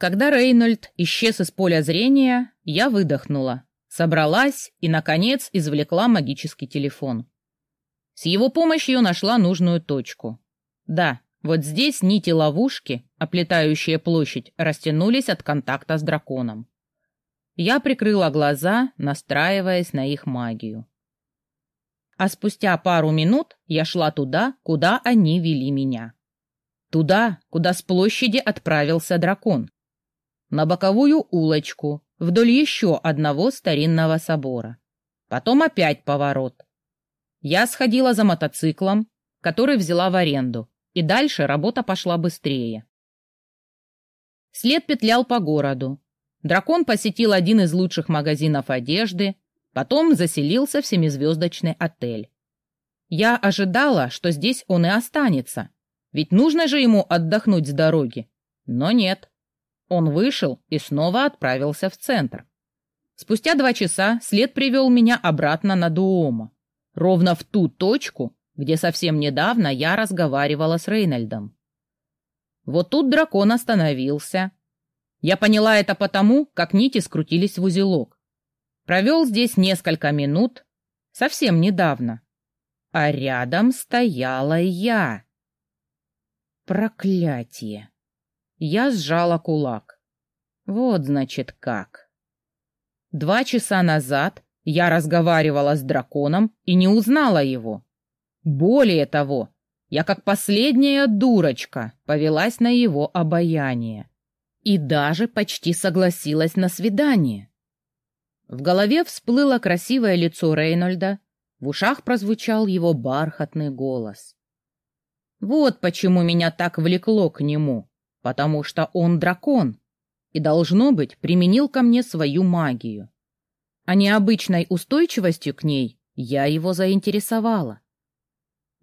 Когда Рейнольд исчез из поля зрения, я выдохнула, собралась и, наконец, извлекла магический телефон. С его помощью нашла нужную точку. Да, вот здесь нити ловушки, оплетающие площадь, растянулись от контакта с драконом. Я прикрыла глаза, настраиваясь на их магию. А спустя пару минут я шла туда, куда они вели меня. Туда, куда с площади отправился дракон на боковую улочку вдоль еще одного старинного собора. Потом опять поворот. Я сходила за мотоциклом, который взяла в аренду, и дальше работа пошла быстрее. След петлял по городу. Дракон посетил один из лучших магазинов одежды, потом заселился в семизвездочный отель. Я ожидала, что здесь он и останется, ведь нужно же ему отдохнуть с дороги. Но нет. Он вышел и снова отправился в центр. Спустя два часа след привел меня обратно на Дуома, ровно в ту точку, где совсем недавно я разговаривала с Рейнольдом. Вот тут дракон остановился. Я поняла это потому, как нити скрутились в узелок. Провел здесь несколько минут, совсем недавно. А рядом стояла я. Проклятие! Я сжала кулак. Вот, значит, как. Два часа назад я разговаривала с драконом и не узнала его. Более того, я как последняя дурочка повелась на его обаяние. И даже почти согласилась на свидание. В голове всплыло красивое лицо Рейнольда, в ушах прозвучал его бархатный голос. Вот почему меня так влекло к нему потому что он дракон и, должно быть, применил ко мне свою магию. А необычной устойчивостью к ней я его заинтересовала.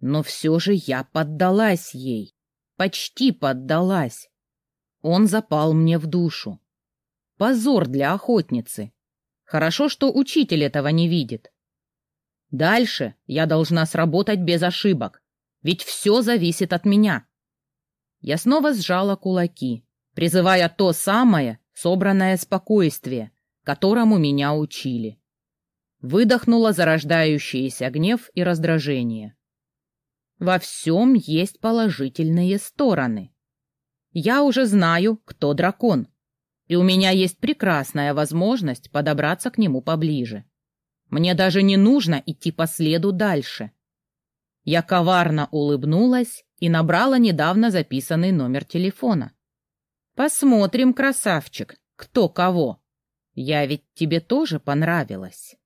Но все же я поддалась ей, почти поддалась. Он запал мне в душу. Позор для охотницы. Хорошо, что учитель этого не видит. Дальше я должна сработать без ошибок, ведь все зависит от меня. Я снова сжала кулаки, призывая то самое собранное спокойствие, которому меня учили. Выдохнула зарождающийся гнев и раздражение. Во всем есть положительные стороны. Я уже знаю, кто дракон, и у меня есть прекрасная возможность подобраться к нему поближе. Мне даже не нужно идти по следу дальше. Я коварно улыбнулась и набрала недавно записанный номер телефона. «Посмотрим, красавчик, кто кого. Я ведь тебе тоже понравилась».